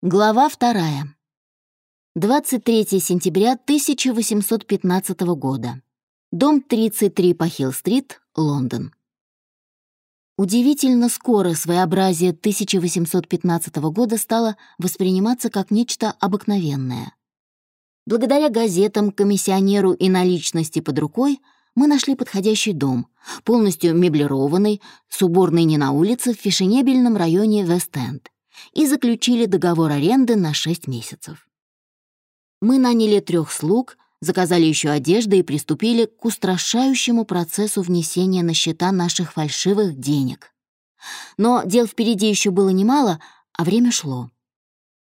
Глава вторая. 23 сентября 1815 года. Дом 33 по Хилл-стрит, Лондон. Удивительно скоро своеобразие 1815 года стало восприниматься как нечто обыкновенное. Благодаря газетам, комиссионеру и наличности под рукой мы нашли подходящий дом, полностью меблированный, с уборной не на улице, в фешенебельном районе Вест-Энд и заключили договор аренды на 6 месяцев. Мы наняли трех слуг, заказали еще одежды и приступили к устрашающему процессу внесения на счета наших фальшивых денег. Но дел впереди еще было немало, а время шло.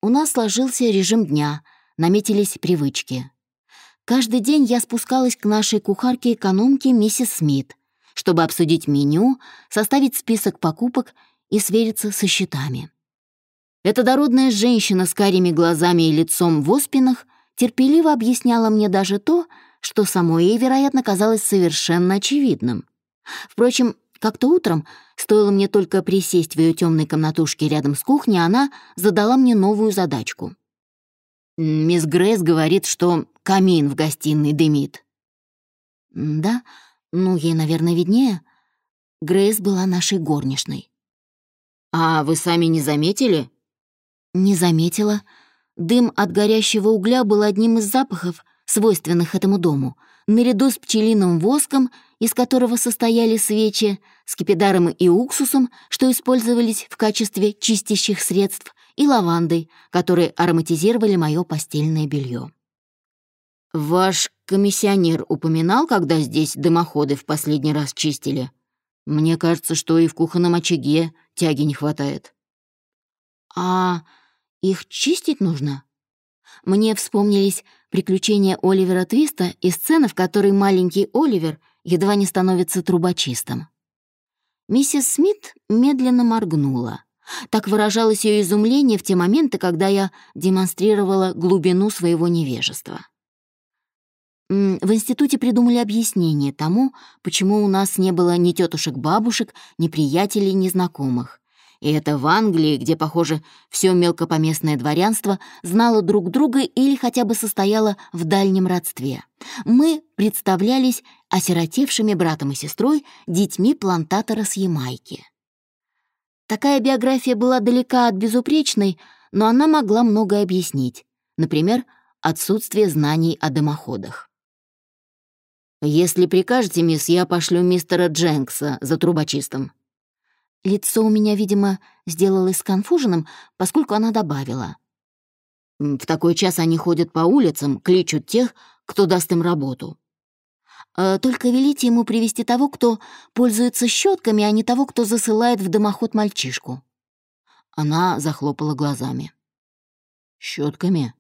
У нас сложился режим дня, наметились привычки. Каждый день я спускалась к нашей кухарке-экономке миссис Смит, чтобы обсудить меню, составить список покупок и свериться со счетами. Эта дородная женщина с карими глазами и лицом в оспинах терпеливо объясняла мне даже то, что самой ей, вероятно, казалось совершенно очевидным. Впрочем, как-то утром, стоило мне только присесть в ее темной комнатушке рядом с кухней, она задала мне новую задачку. «Мисс Грейс говорит, что камин в гостиной дымит». «Да, ну, ей, наверное, виднее. Грейс была нашей горничной». «А вы сами не заметили?» Не заметила. Дым от горящего угля был одним из запахов, свойственных этому дому, наряду с пчелиным воском, из которого состояли свечи, скипидаром и уксусом, что использовались в качестве чистящих средств, и лавандой, которые ароматизировали мое постельное белье. «Ваш комиссионер упоминал, когда здесь дымоходы в последний раз чистили? Мне кажется, что и в кухонном очаге тяги не хватает». «А их чистить нужно? Мне вспомнились приключения Оливера Твиста и сцена, в которой маленький Оливер едва не становится трубочистом. Миссис Смит медленно моргнула. Так выражалось ее изумление в те моменты, когда я демонстрировала глубину своего невежества. В институте придумали объяснение тому, почему у нас не было ни тетушек-бабушек, ни приятелей, ни знакомых. И это в Англии, где, похоже, все мелкопоместное дворянство знало друг друга или хотя бы состояло в дальнем родстве. Мы представлялись осиротевшими братом и сестрой, детьми плантатора с Ямайки. Такая биография была далека от безупречной, но она могла многое объяснить. Например, отсутствие знаний о дымоходах. «Если прикажете, мисс, я пошлю мистера Дженкса за трубочистом», Лицо у меня, видимо, сделалось сконфуженным, поскольку она добавила. «В такой час они ходят по улицам, кличут тех, кто даст им работу. Э, только велите ему привести того, кто пользуется щетками, а не того, кто засылает в дымоход мальчишку». Она захлопала глазами. Щетками?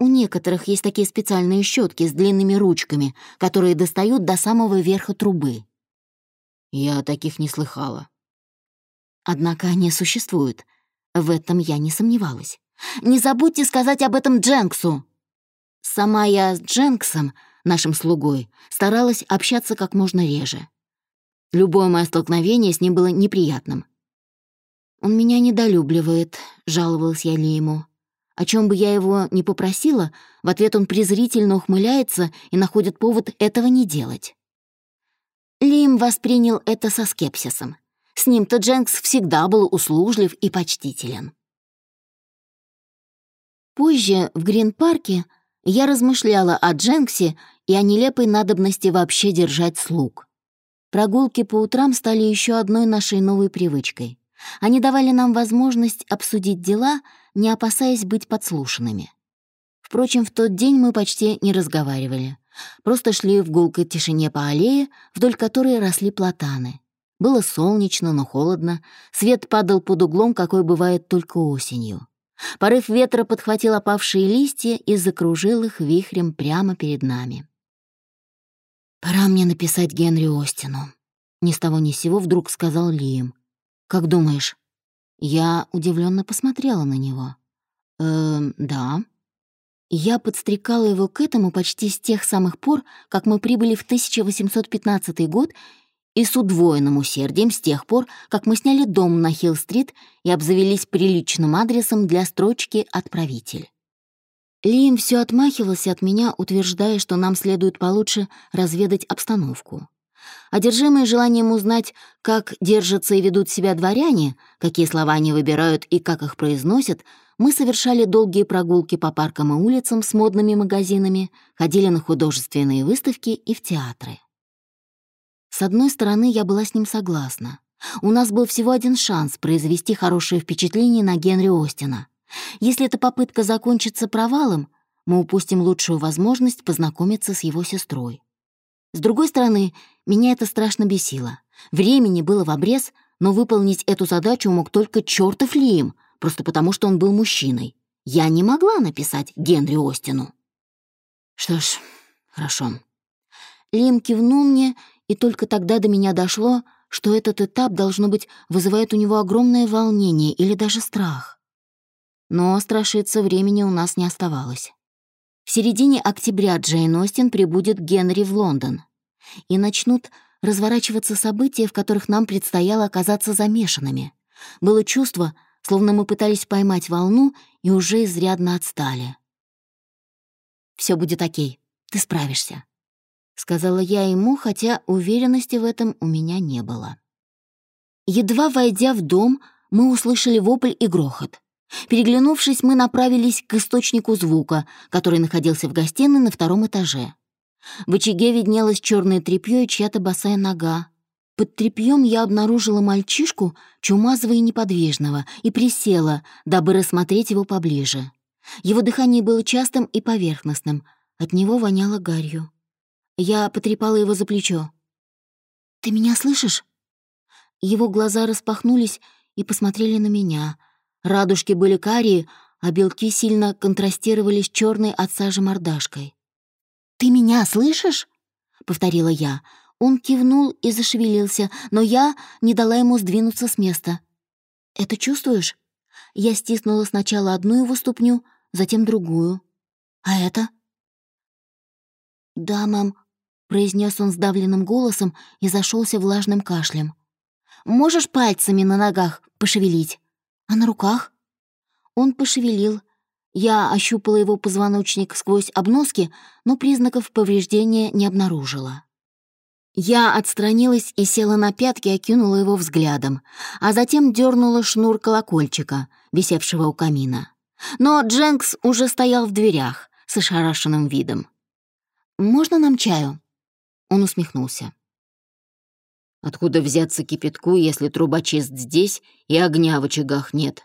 У некоторых есть такие специальные щетки с длинными ручками, которые достают до самого верха трубы. Я таких не слыхала. Однако они существуют. В этом я не сомневалась. «Не забудьте сказать об этом Дженксу!» Сама я с Дженксом, нашим слугой, старалась общаться как можно реже. Любое мое столкновение с ним было неприятным. «Он меня недолюбливает», — жаловалась я ли ему. О чем бы я его ни попросила, в ответ он презрительно ухмыляется и находит повод этого не делать. Лим воспринял это со скепсисом. С ним-то Дженкс всегда был услужлив и почтителен. Позже, в Грин-парке, я размышляла о Дженксе и о нелепой надобности вообще держать слуг. Прогулки по утрам стали еще одной нашей новой привычкой. Они давали нам возможность обсудить дела, не опасаясь быть подслушанными. Впрочем, в тот день мы почти не разговаривали. Просто шли в гулкой тишине по аллее, вдоль которой росли платаны. Было солнечно, но холодно. Свет падал под углом, какой бывает только осенью. Порыв ветра подхватил опавшие листья и закружил их вихрем прямо перед нами. «Пора мне написать Генри Остину», — ни с того ни с сего вдруг сказал Лием. «Как думаешь?» Я удивленно посмотрела на него. «Эм, да». Я подстрекала его к этому почти с тех самых пор, как мы прибыли в 1815 год и с удвоенным усердием с тех пор, как мы сняли дом на Хилл-стрит и обзавелись приличным адресом для строчки «Отправитель». Лим все отмахивался от меня, утверждая, что нам следует получше разведать обстановку. Одержимые желанием узнать, как держатся и ведут себя дворяне, какие слова они выбирают и как их произносят, мы совершали долгие прогулки по паркам и улицам с модными магазинами, ходили на художественные выставки и в театры. С одной стороны, я была с ним согласна. У нас был всего один шанс произвести хорошее впечатление на Генри Остина. Если эта попытка закончится провалом, мы упустим лучшую возможность познакомиться с его сестрой. С другой стороны, меня это страшно бесило. Времени было в обрез, но выполнить эту задачу мог только чертов Лием, просто потому что он был мужчиной. Я не могла написать Генри Остину. Что ж, хорошо. Лим кивнул мне, и только тогда до меня дошло, что этот этап, должно быть, вызывает у него огромное волнение или даже страх. Но страшиться времени у нас не оставалось. В середине октября Джейн Остин прибудет Генри в Лондон. И начнут разворачиваться события, в которых нам предстояло оказаться замешанными. Было чувство, словно мы пытались поймать волну и уже изрядно отстали. Все будет окей, ты справишься», — сказала я ему, хотя уверенности в этом у меня не было. Едва войдя в дом, мы услышали вопль и грохот. Переглянувшись, мы направились к источнику звука, который находился в гостиной на втором этаже. В очаге виднелось черное тряпье и чья-то босая нога. Под тряпьем я обнаружила мальчишку, чумазого и неподвижного, и присела, дабы рассмотреть его поближе. Его дыхание было частым и поверхностным, от него воняло гарью. Я потрепала его за плечо. «Ты меня слышишь?» Его глаза распахнулись и посмотрели на меня — Радужки были карие, а белки сильно контрастировали с черной от сажи мордашкой. «Ты меня слышишь?» — повторила я. Он кивнул и зашевелился, но я не дала ему сдвинуться с места. «Это чувствуешь?» Я стиснула сначала одну его ступню, затем другую. «А это?» «Да, мам», — произнес он сдавленным голосом и зашелся влажным кашлем. «Можешь пальцами на ногах пошевелить?» А на руках? Он пошевелил. Я ощупала его позвоночник сквозь обноски, но признаков повреждения не обнаружила. Я отстранилась и села на пятки, окинула его взглядом, а затем дернула шнур колокольчика, висевшего у камина. Но Дженкс уже стоял в дверях с ошарашенным видом. «Можно нам чаю?» Он усмехнулся. Откуда взяться кипятку, если трубочист здесь и огня в очагах нет?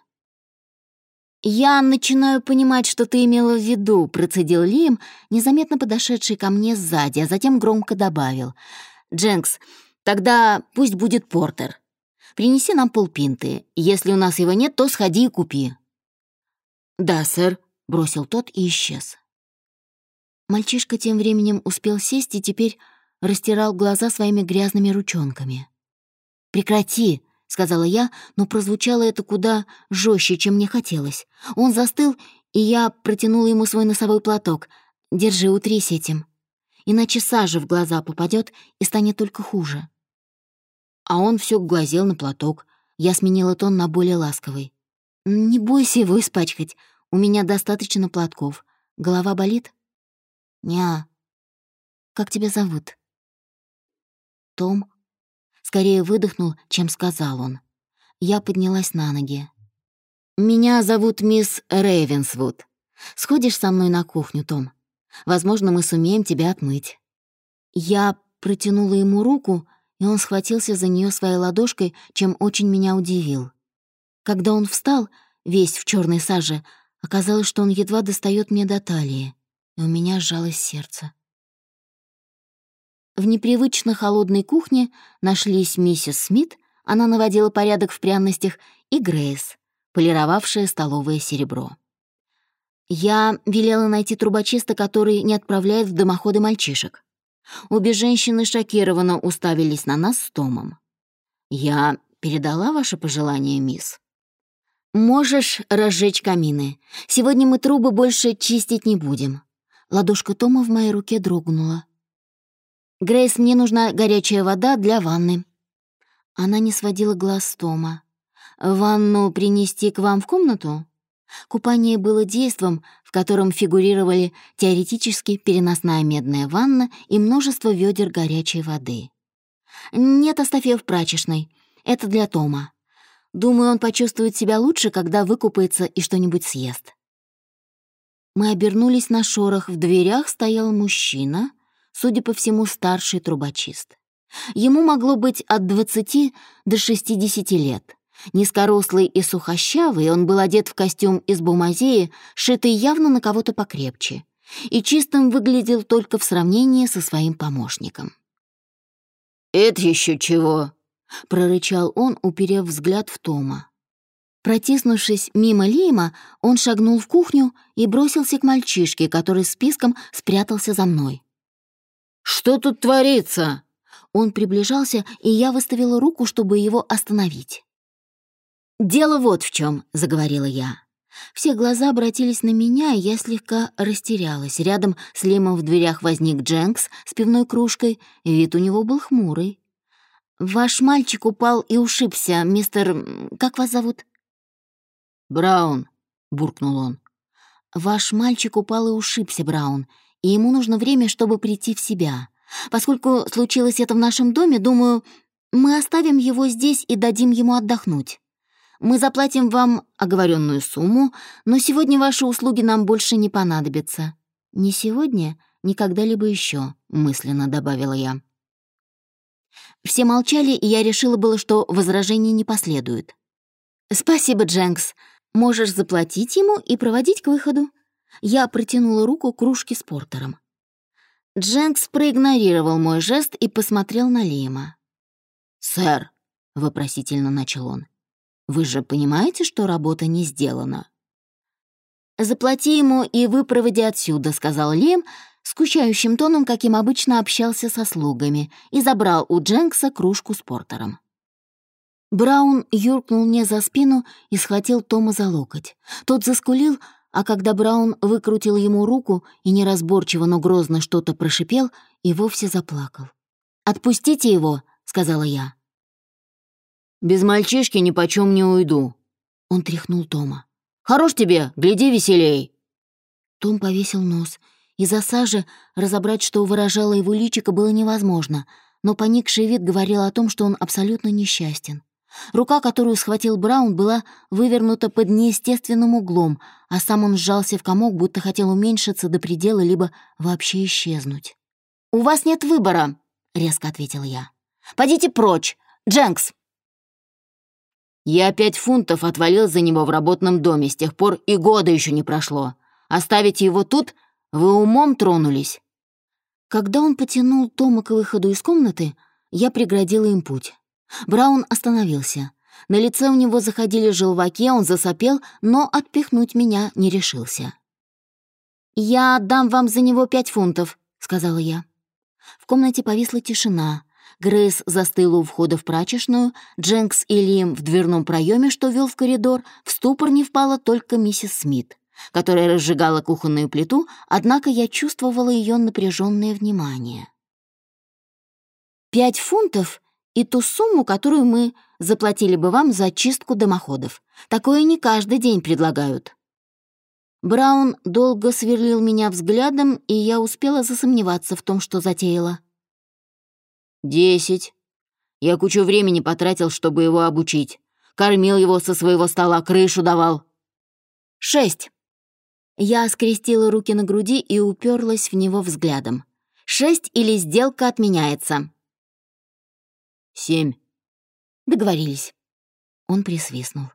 «Я начинаю понимать, что ты имела в виду», — процедил Лим, незаметно подошедший ко мне сзади, а затем громко добавил. «Дженкс, тогда пусть будет портер. Принеси нам полпинты. Если у нас его нет, то сходи и купи». «Да, сэр», — бросил тот и исчез. Мальчишка тем временем успел сесть и теперь растирал глаза своими грязными ручонками. «Прекрати!» — сказала я, но прозвучало это куда жестче, чем мне хотелось. Он застыл, и я протянула ему свой носовой платок. «Держи, утрись этим. Иначе сажа в глаза попадет и станет только хуже». А он все глазел на платок. Я сменила тон на более ласковый. «Не бойся его испачкать. У меня достаточно платков. Голова болит?» «Ня. Как тебя зовут?» Том скорее выдохнул, чем сказал он. Я поднялась на ноги. «Меня зовут мисс Рейвенсвуд. Сходишь со мной на кухню, Том? Возможно, мы сумеем тебя отмыть». Я протянула ему руку, и он схватился за нее своей ладошкой, чем очень меня удивил. Когда он встал, весь в черной саже, оказалось, что он едва достает мне до талии, и у меня сжалось сердце. В непривычно холодной кухне нашлись миссис Смит, она наводила порядок в пряностях, и Грейс, полировавшая столовое серебро. Я велела найти трубочиста, который не отправляет в дымоходы мальчишек. Обе женщины шокированно уставились на нас с Томом. «Я передала ваше пожелание, мисс?» «Можешь разжечь камины. Сегодня мы трубы больше чистить не будем». Ладошка Тома в моей руке дрогнула. «Грейс, мне нужна горячая вода для ванны». Она не сводила глаз с Тома. «Ванну принести к вам в комнату?» Купание было действом, в котором фигурировали теоретически переносная медная ванна и множество ведер горячей воды. «Нет, оставь ее в прачечной. Это для Тома. Думаю, он почувствует себя лучше, когда выкупается и что-нибудь съест». Мы обернулись на шорох. В дверях стоял мужчина, судя по всему, старший трубочист. Ему могло быть от 20 до 60 лет. Низкорослый и сухощавый, он был одет в костюм из бумазеи, шитый явно на кого-то покрепче, и чистым выглядел только в сравнении со своим помощником. «Это еще чего?» — прорычал он, уперев взгляд в Тома. Протиснувшись мимо Лима, он шагнул в кухню и бросился к мальчишке, который списком спрятался за мной. «Что тут творится?» Он приближался, и я выставила руку, чтобы его остановить. «Дело вот в чем, заговорила я. Все глаза обратились на меня, и я слегка растерялась. Рядом с Лимом в дверях возник Дженкс с пивной кружкой, вид у него был хмурый. «Ваш мальчик упал и ушибся, мистер... Как вас зовут?» «Браун», — буркнул он. «Ваш мальчик упал и ушибся, Браун, и ему нужно время, чтобы прийти в себя. Поскольку случилось это в нашем доме, думаю, мы оставим его здесь и дадим ему отдохнуть. Мы заплатим вам оговоренную сумму, но сегодня ваши услуги нам больше не понадобятся. Не сегодня, ни когда-либо еще, мысленно добавила я. Все молчали, и я решила было, что возражений не последует. «Спасибо, Дженкс. Можешь заплатить ему и проводить к выходу». Я протянула руку к кружке с портером. Дженкс проигнорировал мой жест и посмотрел на Лима. «Сэр», — вопросительно начал он, — «вы же понимаете, что работа не сделана?» «Заплати ему и выпроводи отсюда», — сказал Лим, скучающим тоном, каким обычно общался со слугами, и забрал у Дженкса кружку с портером. Браун юркнул мне за спину и схватил Тома за локоть. Тот заскулил, а когда Браун выкрутил ему руку и неразборчиво, но грозно что-то прошипел, и вовсе заплакал. «Отпустите его», — сказала я. «Без мальчишки ни почем не уйду», — он тряхнул Тома. «Хорош тебе, гляди веселей». Том повесил нос. Из-за сажи разобрать, что выражало его личико, было невозможно, но поникший вид говорил о том, что он абсолютно несчастен. Рука, которую схватил Браун, была вывернута под неестественным углом, а сам он сжался в комок, будто хотел уменьшиться до предела, либо вообще исчезнуть. «У вас нет выбора», — резко ответил я. «Пойдите прочь! Дженкс!» «Я пять фунтов отвалил за него в работном доме, с тех пор и года еще не прошло. Оставить его тут? Вы умом тронулись?» Когда он потянул Тома к выходу из комнаты, я преградила им путь. Браун остановился. На лице у него заходили желваки, он засопел, но отпихнуть меня не решился. «Я отдам вам за него пять фунтов», — сказала я. В комнате повисла тишина. Грейс застыла у входа в прачечную, Дженкс и Лим в дверном проеме, что вел в коридор, в ступор не впала только миссис Смит, которая разжигала кухонную плиту, однако я чувствовала ее напряженное внимание. «Пять фунтов и ту сумму, которую мы заплатили бы вам за чистку дымоходов. Такое не каждый день предлагают». Браун долго сверлил меня взглядом, и я успела засомневаться в том, что затеяла. «Десять. Я кучу времени потратил, чтобы его обучить. Кормил его со своего стола, крышу давал». «Шесть». Я скрестила руки на груди и уперлась в него взглядом. «Шесть или сделка отменяется?» «Семь». «Договорились». Он присвистнул.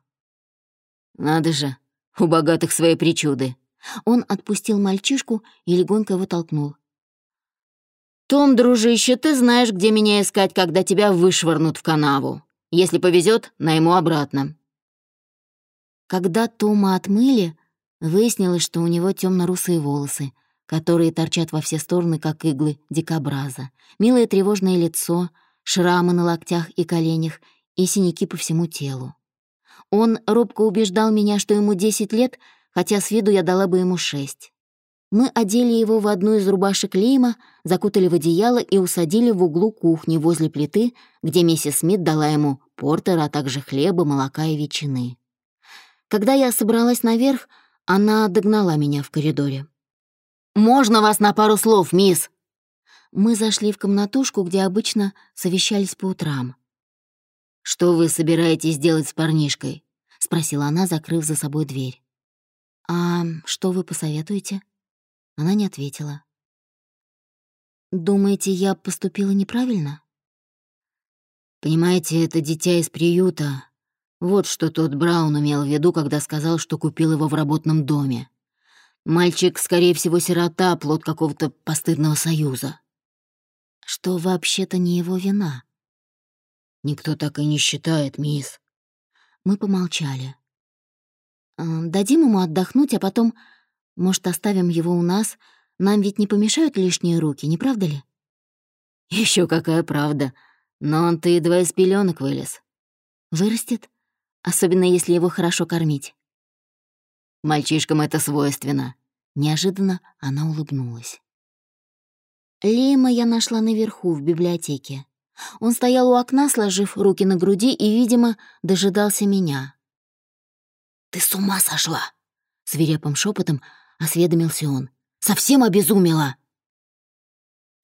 «Надо же, у богатых свои причуды». Он отпустил мальчишку и легонько его толкнул. «Том, дружище, ты знаешь, где меня искать, когда тебя вышвырнут в канаву. Если повезет, найму обратно». Когда Тома отмыли, выяснилось, что у него темно-русые волосы, которые торчат во все стороны, как иглы дикобраза, милое тревожное лицо — шрамы на локтях и коленях и синяки по всему телу. Он робко убеждал меня, что ему 10 лет, хотя с виду я дала бы ему шесть. Мы одели его в одну из рубашек Лейма, закутали в одеяло и усадили в углу кухни возле плиты, где миссис Смит дала ему портера, а также хлеба, молока и ветчины. Когда я собралась наверх, она догнала меня в коридоре. «Можно вас на пару слов, мисс?» Мы зашли в комнатушку, где обычно совещались по утрам. «Что вы собираетесь делать с парнишкой?» — спросила она, закрыв за собой дверь. «А что вы посоветуете?» Она не ответила. «Думаете, я поступила неправильно?» «Понимаете, это дитя из приюта. Вот что тот Браун имел в виду, когда сказал, что купил его в работном доме. Мальчик, скорее всего, сирота, плод какого-то постыдного союза. Что вообще-то не его вина. Никто так и не считает, мисс. Мы помолчали. «Дадим ему отдохнуть, а потом может, оставим его у нас? Нам ведь не помешают лишние руки, не правда ли?» Еще какая правда. Но он-то едва из пеленок вылез. Вырастет? Особенно, если его хорошо кормить. Мальчишкам это свойственно. Неожиданно она улыбнулась. Лима я нашла наверху, в библиотеке. Он стоял у окна, сложив руки на груди, и, видимо, дожидался меня. «Ты с ума сошла!» — свирепым шепотом — осведомился он. «Совсем обезумела!»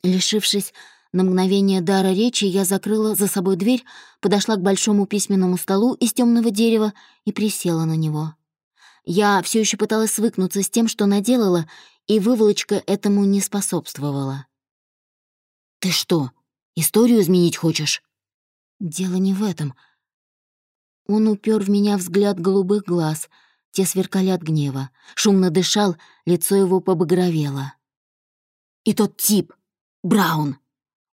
Лишившись на мгновение дара речи, я закрыла за собой дверь, подошла к большому письменному столу из темного дерева и присела на него. Я все еще пыталась свыкнуться с тем, что наделала, и выволочка этому не способствовала. «Ты что, историю изменить хочешь?» «Дело не в этом». Он упер в меня взгляд голубых глаз — те сверкали от гнева. Шумно дышал, лицо его побагровело. «И тот тип, Браун,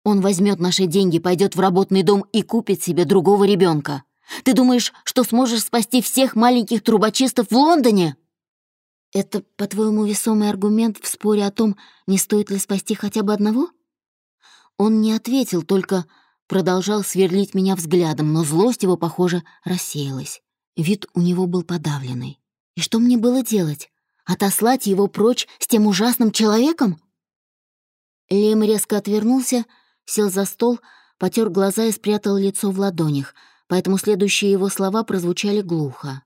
он возьмет наши деньги, пойдет в работный дом и купит себе другого ребенка. Ты думаешь, что сможешь спасти всех маленьких трубочистов в Лондоне?» «Это, по-твоему, весомый аргумент в споре о том, не стоит ли спасти хотя бы одного?» Он не ответил, только продолжал сверлить меня взглядом, но злость его, похоже, рассеялась. Вид у него был подавленный. И что мне было делать? Отослать его прочь с тем ужасным человеком? Лем резко отвернулся, сел за стол, потер глаза и спрятал лицо в ладонях, поэтому следующие его слова прозвучали глухо.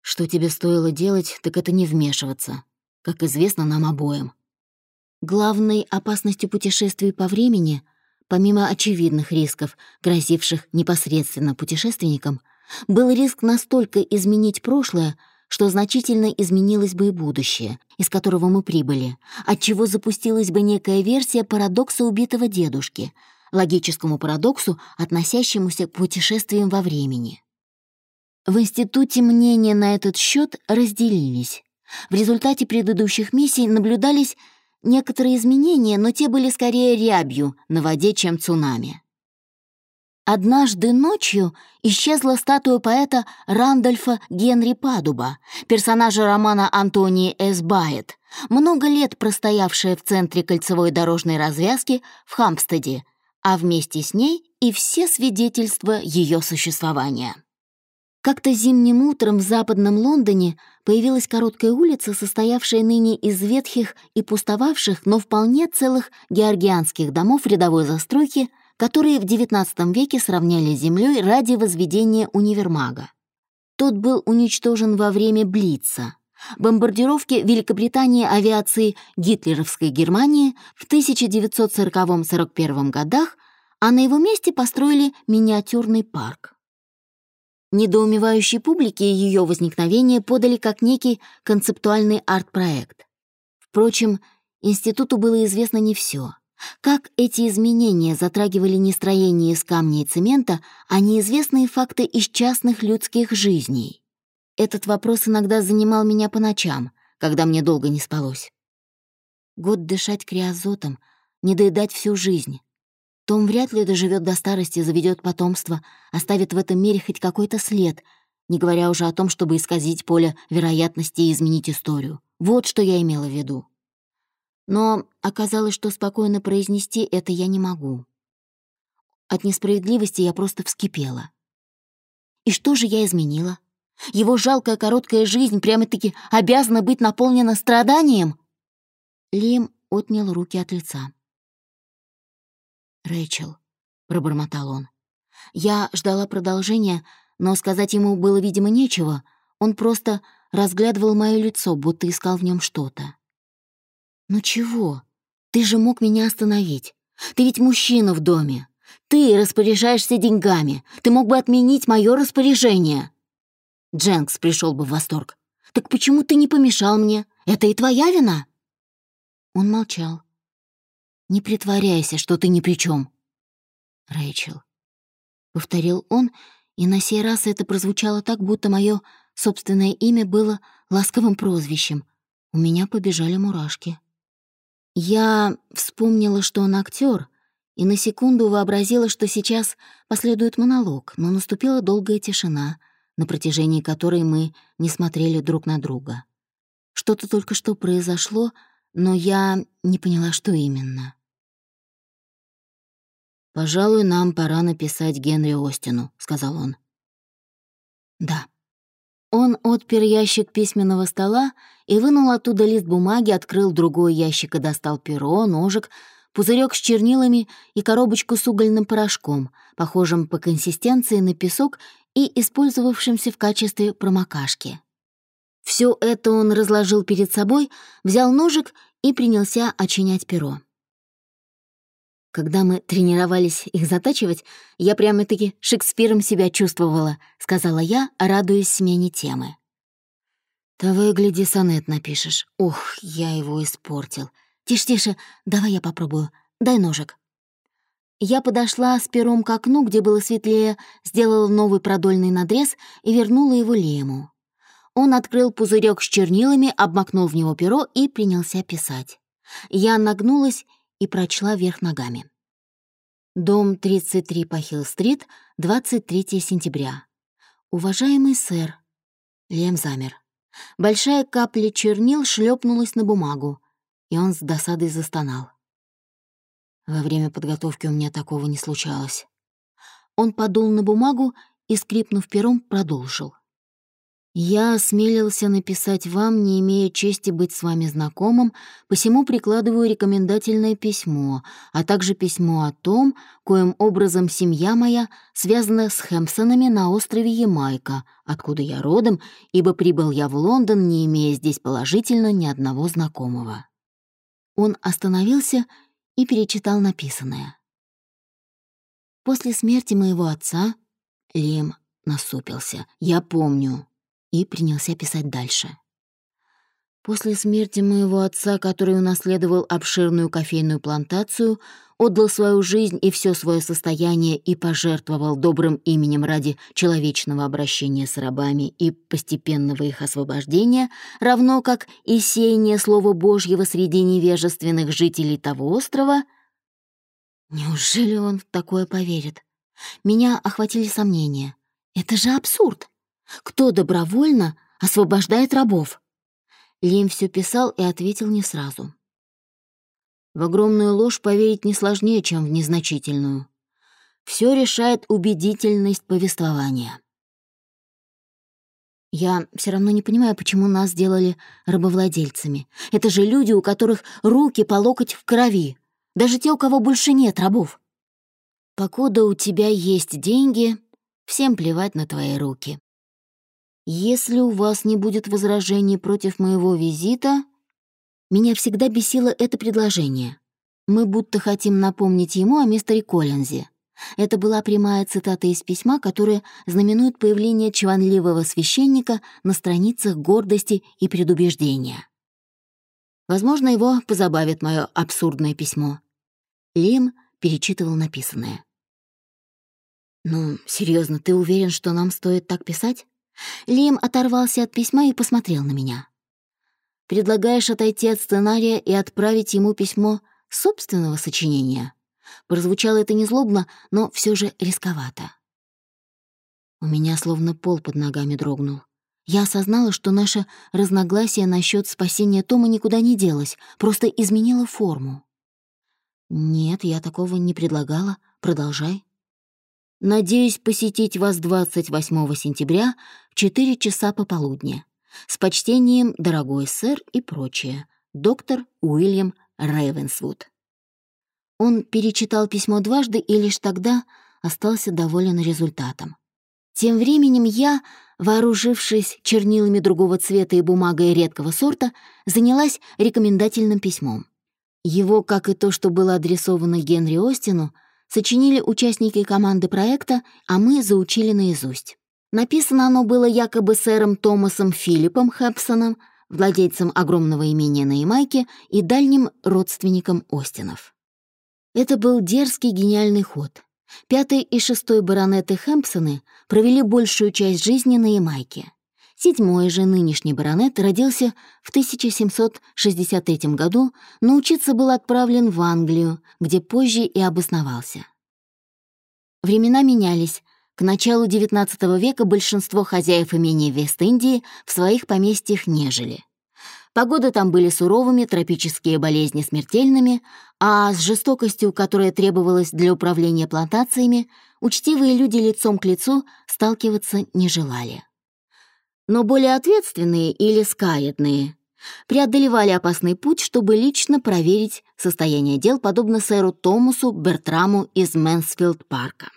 «Что тебе стоило делать, так это не вмешиваться, как известно нам обоим». Главной опасностью путешествий по времени, помимо очевидных рисков, грозивших непосредственно путешественникам, был риск настолько изменить прошлое, что значительно изменилось бы и будущее, из которого мы прибыли, отчего запустилась бы некая версия парадокса убитого дедушки, логическому парадоксу, относящемуся к путешествиям во времени. В институте мнения на этот счет разделились. В результате предыдущих миссий наблюдались некоторые изменения, но те были скорее рябью на воде, чем цунами. Однажды ночью исчезла статуя поэта Рандольфа Генри Падуба, персонажа романа Антонии С. Байет, много лет простоявшая в центре кольцевой дорожной развязки в Хампстеде, а вместе с ней и все свидетельства ее существования. Как-то зимним утром в западном Лондоне появилась короткая улица, состоявшая ныне из ветхих и пустовавших, но вполне целых георгианских домов рядовой застройки — которые в XIX веке сравняли с землей ради возведения универмага. Тот был уничтожен во время Блица, бомбардировки Великобритании авиации гитлеровской Германии в 1940-41 годах, а на его месте построили миниатюрный парк. Недоумевающей публике ее возникновение подали как некий концептуальный арт-проект. Впрочем, институту было известно не все. Как эти изменения затрагивали не строение из камня и цемента, а неизвестные факты из частных людских жизней? Этот вопрос иногда занимал меня по ночам, когда мне долго не спалось. Год дышать криозотом, не доедать всю жизнь. Том вряд ли доживет до старости, заведет потомство, оставит в этом мире хоть какой-то след, не говоря уже о том, чтобы исказить поле вероятности и изменить историю. Вот что я имела в виду. Но оказалось, что спокойно произнести это я не могу. От несправедливости я просто вскипела. И что же я изменила? Его жалкая короткая жизнь прямо-таки обязана быть наполнена страданием? Лим отнял руки от лица. «Рэйчел», — пробормотал он. Я ждала продолжения, но сказать ему было, видимо, нечего. Он просто разглядывал мое лицо, будто искал в нем что-то. «Ну чего? Ты же мог меня остановить. Ты ведь мужчина в доме. Ты распоряжаешься деньгами. Ты мог бы отменить мое распоряжение». Дженкс пришел бы в восторг. «Так почему ты не помешал мне? Это и твоя вина?» Он молчал. «Не притворяйся, что ты ни при чем. «Рэйчел», — повторил он, и на сей раз это прозвучало так, будто мое собственное имя было ласковым прозвищем. У меня побежали мурашки. Я вспомнила, что он актер, и на секунду вообразила, что сейчас последует монолог, но наступила долгая тишина, на протяжении которой мы не смотрели друг на друга. Что-то только что произошло, но я не поняла, что именно. «Пожалуй, нам пора написать Генри Остину», — сказал он. «Да». Он отпер ящик письменного стола и вынул оттуда лист бумаги, открыл другой ящик и достал перо, ножик, пузырек с чернилами и коробочку с угольным порошком, похожим по консистенции на песок и использовавшимся в качестве промокашки. Все это он разложил перед собой, взял ножик и принялся очинять перо. Когда мы тренировались их затачивать, я прямо-таки Шекспиром себя чувствовала, сказала я, радуясь смене темы. «Того и гляди, сонет напишешь. Ух, я его испортил. Тише-тише, давай я попробую. Дай ножик». Я подошла с пером к окну, где было светлее, сделала новый продольный надрез и вернула его Лему. Он открыл пузырек с чернилами, обмакнул в него перо и принялся писать. Я нагнулась и прочла вверх ногами. Дом 33 по Хилл-стрит, 23 сентября. Уважаемый сэр. Лем замер. Большая капля чернил шлепнулась на бумагу, и он с досадой застонал. Во время подготовки у меня такого не случалось. Он подул на бумагу и, скрипнув пером, продолжил. Я осмелился написать вам, не имея чести быть с вами знакомым, посему прикладываю рекомендательное письмо, а также письмо о том, коим образом семья моя связана с Хэмпсонами на острове Ямайка, откуда я родом, ибо прибыл я в Лондон, не имея здесь положительно ни одного знакомого. Он остановился и перечитал написанное. После смерти моего отца Лем насупился. Я помню и принялся писать дальше. После смерти моего отца, который унаследовал обширную кофейную плантацию, отдал свою жизнь и все свое состояние и пожертвовал добрым именем ради человечного обращения с рабами и постепенного их освобождения, равно как и сеяние Слова Божьего среди невежественных жителей того острова, неужели он в такое поверит? Меня охватили сомнения. Это же абсурд! Кто добровольно освобождает рабов? Лим все писал и ответил не сразу. В огромную ложь поверить не сложнее, чем в незначительную. Все решает убедительность повествования. Я все равно не понимаю, почему нас сделали рабовладельцами. Это же люди, у которых руки по локоть в крови. Даже те, у кого больше нет рабов. Покуда у тебя есть деньги, всем плевать на твои руки. «Если у вас не будет возражений против моего визита...» Меня всегда бесило это предложение. Мы будто хотим напомнить ему о мистере Коллинзе. Это была прямая цитата из письма, которое знаменует появление чванливого священника на страницах гордости и предубеждения. Возможно, его позабавит мое абсурдное письмо. Лим перечитывал написанное. «Ну, серьезно, ты уверен, что нам стоит так писать?» Лим оторвался от письма и посмотрел на меня. «Предлагаешь отойти от сценария и отправить ему письмо собственного сочинения?» Прозвучало это незлобно, но все же рисковато. У меня словно пол под ногами дрогнул. Я осознала, что наше разногласие насчет спасения Тома никуда не делось, просто изменило форму. «Нет, я такого не предлагала. Продолжай». Надеюсь посетить вас 28 сентября 4 часа пополудни. С почтением, дорогой сэр и прочее. доктор Уильям Рейвенсвуд. Он перечитал письмо дважды и лишь тогда остался доволен результатом. Тем временем я, вооружившись чернилами другого цвета и бумагой редкого сорта, занялась рекомендательным письмом. Его, как и то, что было адресовано Генри Остину, сочинили участники команды проекта, а мы заучили наизусть. Написано оно было якобы сэром Томасом Филиппом Хэпсоном, владельцем огромного имения на Ямайке и дальним родственником Остинов. Это был дерзкий гениальный ход. Пятый и шестой баронеты Хэмпсоны провели большую часть жизни на Ямайке. Седьмой же нынешний баронет родился в 1763 году, но учиться был отправлен в Англию, где позже и обосновался. Времена менялись. К началу XIX века большинство хозяев имения Вест-Индии в своих поместьях не жили. Погоды там были суровыми, тропические болезни смертельными, а с жестокостью, которая требовалась для управления плантациями, учтивые люди лицом к лицу сталкиваться не желали. Но более ответственные или скаредные преодолевали опасный путь, чтобы лично проверить состояние дел, подобно сэру Томасу Бертраму из Мэнсфилд-парка.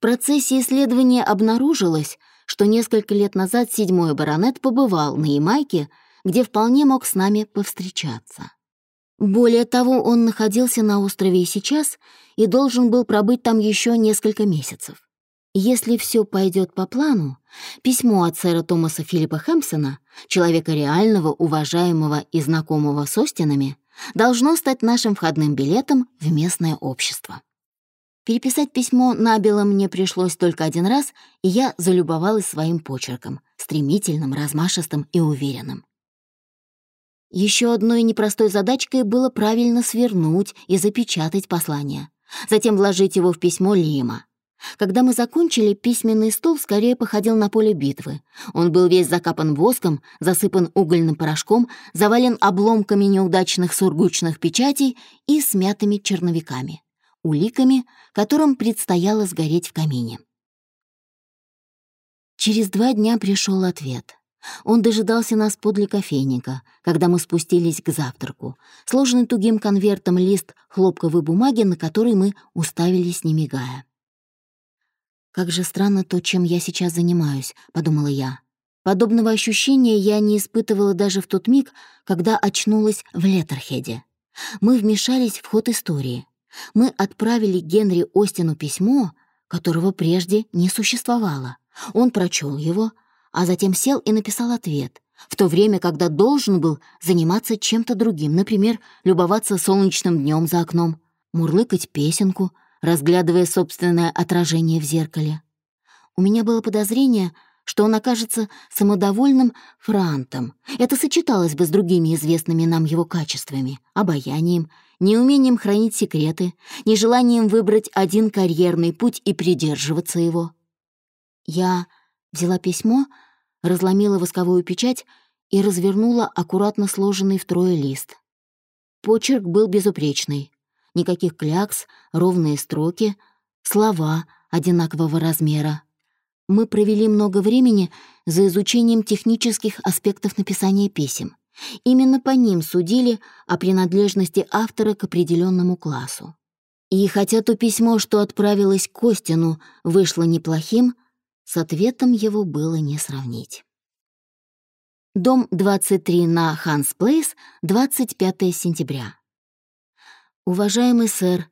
Процессе исследования обнаружилось, что несколько лет назад седьмой баронет побывал на Ямайке где вполне мог с нами повстречаться. Более того, он находился на острове и сейчас и должен был пробыть там еще несколько месяцев. Если все пойдет по плану, письмо от сэра Томаса Филиппа Хэмпсона, человека реального, уважаемого и знакомого с Остинами, должно стать нашим входным билетом в местное общество. Переписать письмо набело мне пришлось только один раз, и я залюбовалась своим почерком, стремительным, размашистым и уверенным. Еще одной непростой задачкой было правильно свернуть и запечатать послание, затем вложить его в письмо Лима. Когда мы закончили, письменный стол скорее походил на поле битвы. Он был весь закапан воском, засыпан угольным порошком, завален обломками неудачных сургучных печатей и смятыми черновиками, уликами, которым предстояло сгореть в камине. Через два дня пришел ответ — он дожидался нас подле кофейника, когда мы спустились к завтраку. Сложенный тугим конвертом лист хлопковой бумаги, на который мы уставились, не мигая. «Как же странно то, чем я сейчас занимаюсь», — подумала я. Подобного ощущения я не испытывала даже в тот миг, когда очнулась в Леттерхеде. Мы вмешались в ход истории. Мы отправили Генри Остину письмо, которого прежде не существовало. Он прочел его, а затем сел и написал ответ, в то время, когда должен был заниматься чем-то другим, например, любоваться солнечным днем за окном, мурлыкать песенку, разглядывая собственное отражение в зеркале. У меня было подозрение, что он окажется самодовольным франтом. Это сочеталось бы с другими известными нам его качествами — обаянием, неумением хранить секреты, нежеланием выбрать один карьерный путь и придерживаться его. Я взяла письмо, разломила восковую печать и развернула аккуратно сложенный втрое лист. Почерк был безупречный. Никаких клякс, ровные строки, слова одинакового размера. Мы провели много времени за изучением технических аспектов написания писем. Именно по ним судили о принадлежности автора к определенному классу. И хотя то письмо, что отправилось Костину, вышло неплохим, с ответом его было не сравнить. Дом 23 на Ханс Плейс, 25 сентября. Уважаемый сэр,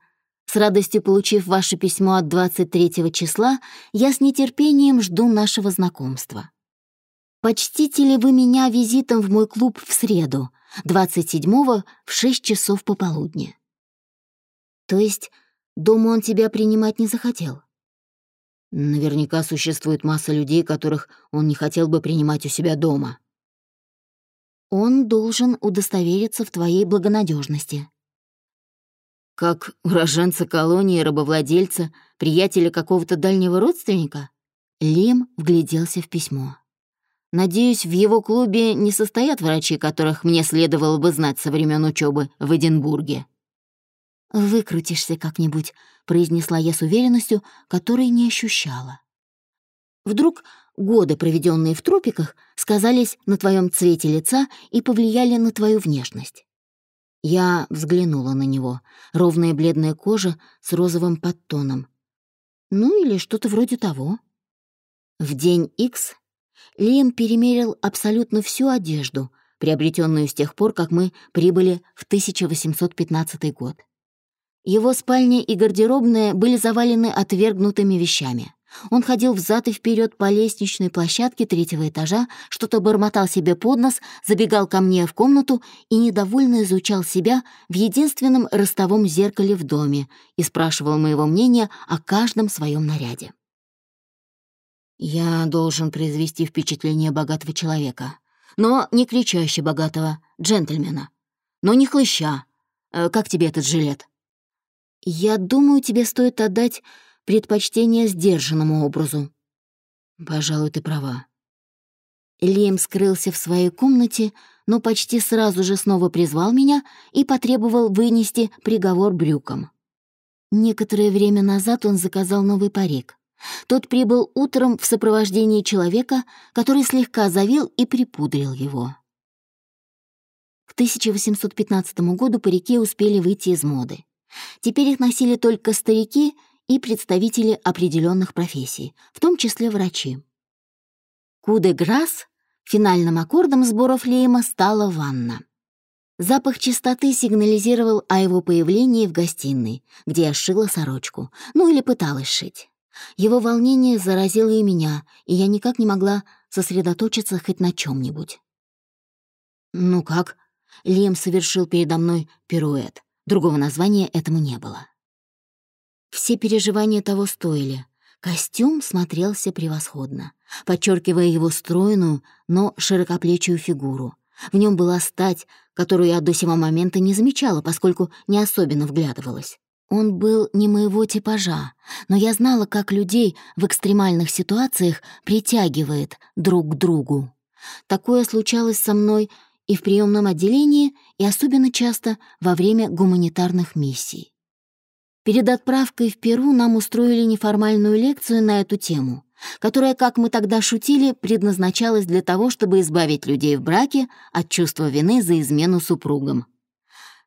с радостью получив ваше письмо от 23 числа, я с нетерпением жду нашего знакомства. Почтите ли вы меня визитом в мой клуб в среду, 27-го в 6 часов пополудни? То есть дома он тебя принимать не захотел? Наверняка существует масса людей, которых он не хотел бы принимать у себя дома. Он должен удостовериться в твоей благонадежности. Как уроженца колонии, рабовладельца, приятеля какого-то дальнего родственника? Лим вгляделся в письмо. Надеюсь, в его клубе не состоят врачи, которых мне следовало бы знать со времен учебы в Эдинбурге. «Выкрутишься как-нибудь», — произнесла я с уверенностью, которой не ощущала. Вдруг годы, проведенные в тропиках, сказались на твоем цвете лица и повлияли на твою внешность. Я взглянула на него. Ровная бледная кожа с розовым подтоном. Ну или что-то вроде того. В день X Лиам перемерил абсолютно всю одежду, приобретенную с тех пор, как мы прибыли в 1815 год. Его спальня и гардеробная были завалены отвергнутыми вещами. Он ходил взад и вперед по лестничной площадке третьего этажа, что-то бормотал себе под нос, забегал ко мне в комнату и недовольно изучал себя в единственном ростовом зеркале в доме и спрашивал моего мнения о каждом своем наряде. Я должен произвести впечатление богатого человека, но не кричаще богатого, джентльмена, но не хлыща. Э, как тебе этот жилет? Я думаю, тебе стоит отдать предпочтение сдержанному образу. Пожалуй, ты права. Лем скрылся в своей комнате, но почти сразу же снова призвал меня и потребовал вынести приговор брюкам. Некоторое время назад он заказал новый парик. Тот прибыл утром в сопровождении человека, который слегка завил и припудрил его. К 1815 году парики успели выйти из моды. Теперь их носили только старики и представители определенных профессий, в том числе врачи. Куде Грасс финальным аккордом сборов Лейма стала ванна. Запах чистоты сигнализировал о его появлении в гостиной, где я сшила сорочку, ну или пыталась шить. Его волнение заразило и меня, и я никак не могла сосредоточиться хоть на чем нибудь «Ну как?» — Лем совершил передо мной пируэт. Другого названия этому не было. Все переживания того стоили. Костюм смотрелся превосходно, подчеркивая его стройную, но широкоплечую фигуру. В нем была стать, которую я до сего момента не замечала, поскольку не особенно вглядывалась. Он был не моего типажа, но я знала, как людей в экстремальных ситуациях притягивает друг к другу. Такое случалось со мной и в приемном отделении, и особенно часто во время гуманитарных миссий. Перед отправкой в Перу нам устроили неформальную лекцию на эту тему, которая, как мы тогда шутили, предназначалась для того, чтобы избавить людей в браке от чувства вины за измену супругам.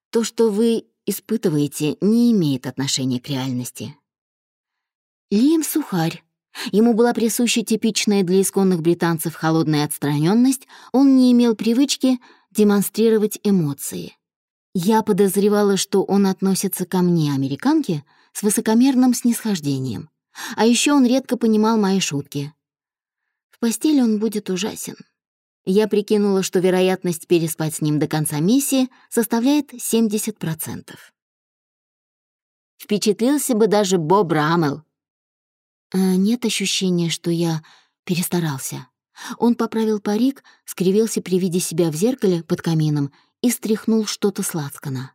То, что вы испытываете, не имеет отношения к реальности. Лием сухарь. Ему была присуща типичная для исконных британцев холодная отстраненность, он не имел привычки демонстрировать эмоции. Я подозревала, что он относится ко мне, американке, с высокомерным снисхождением. А еще он редко понимал мои шутки. В постели он будет ужасен. Я прикинула, что вероятность переспать с ним до конца миссии составляет 70%. Впечатлился бы даже Боб Рамел. А нет ощущения, что я перестарался. Он поправил парик, скривился при виде себя в зеркале под камином и стряхнул что-то сладкано.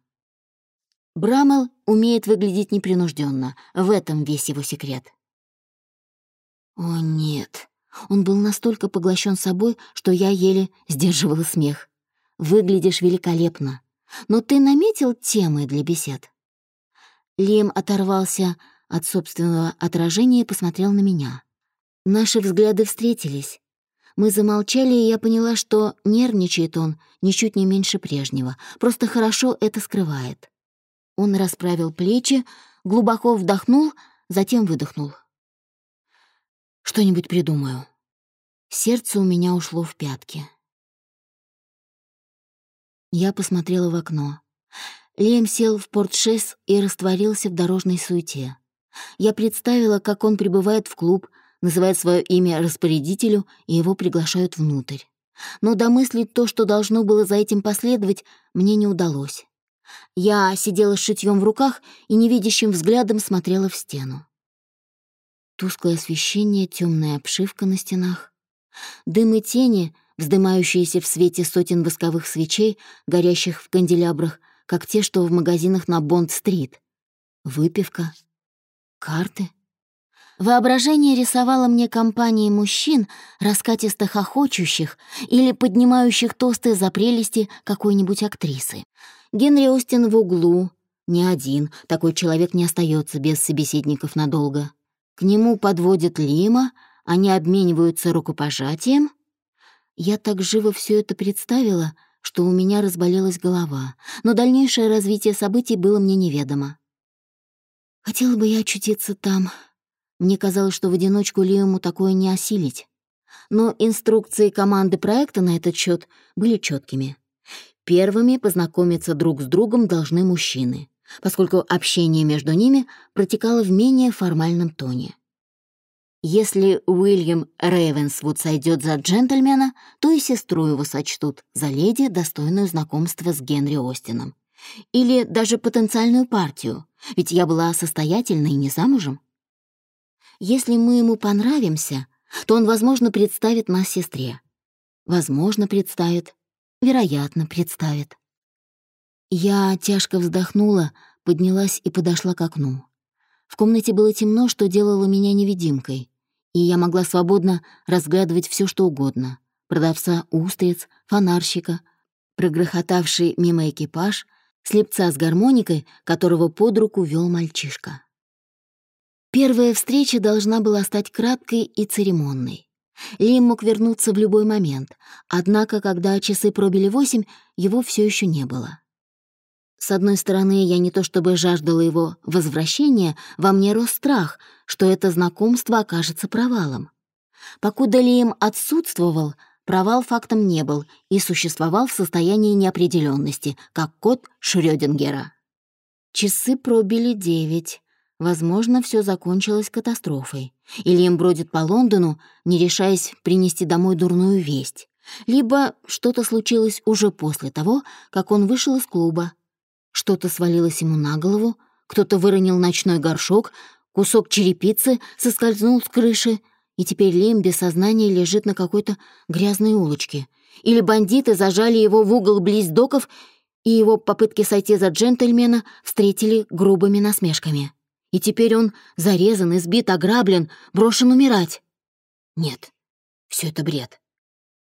Брамел умеет выглядеть непринужденно, в этом весь его секрет. О, нет. Он был настолько поглощен собой, что я еле сдерживала смех. «Выглядишь великолепно. Но ты наметил темы для бесед?» Лем оторвался от собственного отражения и посмотрел на меня. Наши взгляды встретились. Мы замолчали, и я поняла, что нервничает он ничуть не меньше прежнего, просто хорошо это скрывает. Он расправил плечи, глубоко вдохнул, затем выдохнул. Что-нибудь придумаю. Сердце у меня ушло в пятки. Я посмотрела в окно. Лем сел в портшес и растворился в дорожной суете. Я представила, как он прибывает в клуб, называет свое имя распорядителю, и его приглашают внутрь. Но домыслить то, что должно было за этим последовать, мне не удалось. Я сидела с шитьем в руках и невидящим взглядом смотрела в стену. Тусклое освещение, темная обшивка на стенах. Дым и тени, вздымающиеся в свете сотен восковых свечей, горящих в канделябрах, как те, что в магазинах на Бонд-стрит. Выпивка. Карты. Воображение рисовало мне компании мужчин, раскатисто хохочущих или поднимающих тосты за прелести какой-нибудь актрисы. Генри Остин в углу. Не один, такой человек не остается без собеседников надолго. К нему подводят Лима, они обмениваются рукопожатием. Я так живо все это представила, что у меня разболелась голова, но дальнейшее развитие событий было мне неведомо. Хотела бы я очутиться там. Мне казалось, что в одиночку Лиаму такое не осилить. Но инструкции команды проекта на этот счет были четкими. Первыми познакомиться друг с другом должны мужчины, поскольку общение между ними протекало в менее формальном тоне. Если Уильям Рейвенсвуд сойдет за джентльмена, то и сестру его сочтут за леди, достойную знакомства с Генри Остином. Или даже потенциальную партию, ведь я была состоятельной и не замужем. Если мы ему понравимся, то он, возможно, представит нас сестре. Возможно, представит, вероятно, представит. Я тяжко вздохнула, поднялась и подошла к окну. В комнате было темно, что делало меня невидимкой и я могла свободно разглядывать все, что угодно. Продавца устриц, фонарщика, прогрохотавший мимо экипаж, слепца с гармоникой, которого под руку вел мальчишка. Первая встреча должна была стать краткой и церемонной. Лим мог вернуться в любой момент, однако, когда часы пробили восемь, его все еще не было. С одной стороны, я не то чтобы жаждала его возвращения, во мне рос страх, что это знакомство окажется провалом. Покуда Лием отсутствовал, провал фактом не был и существовал в состоянии неопределенности, как кот Шрёдингера. Часы пробили девять. Возможно, все закончилось катастрофой. И Лием бродит по Лондону, не решаясь принести домой дурную весть. Либо что-то случилось уже после того, как он вышел из клуба, что-то свалилось ему на голову, кто-то выронил ночной горшок, кусок черепицы соскользнул с крыши, и теперь Лим без сознания лежит на какой-то грязной улочке. Или бандиты зажали его в угол близ доков, и его попытки сойти за джентльмена встретили грубыми насмешками. И теперь он зарезан, избит, ограблен, брошен умирать. Нет, все это бред.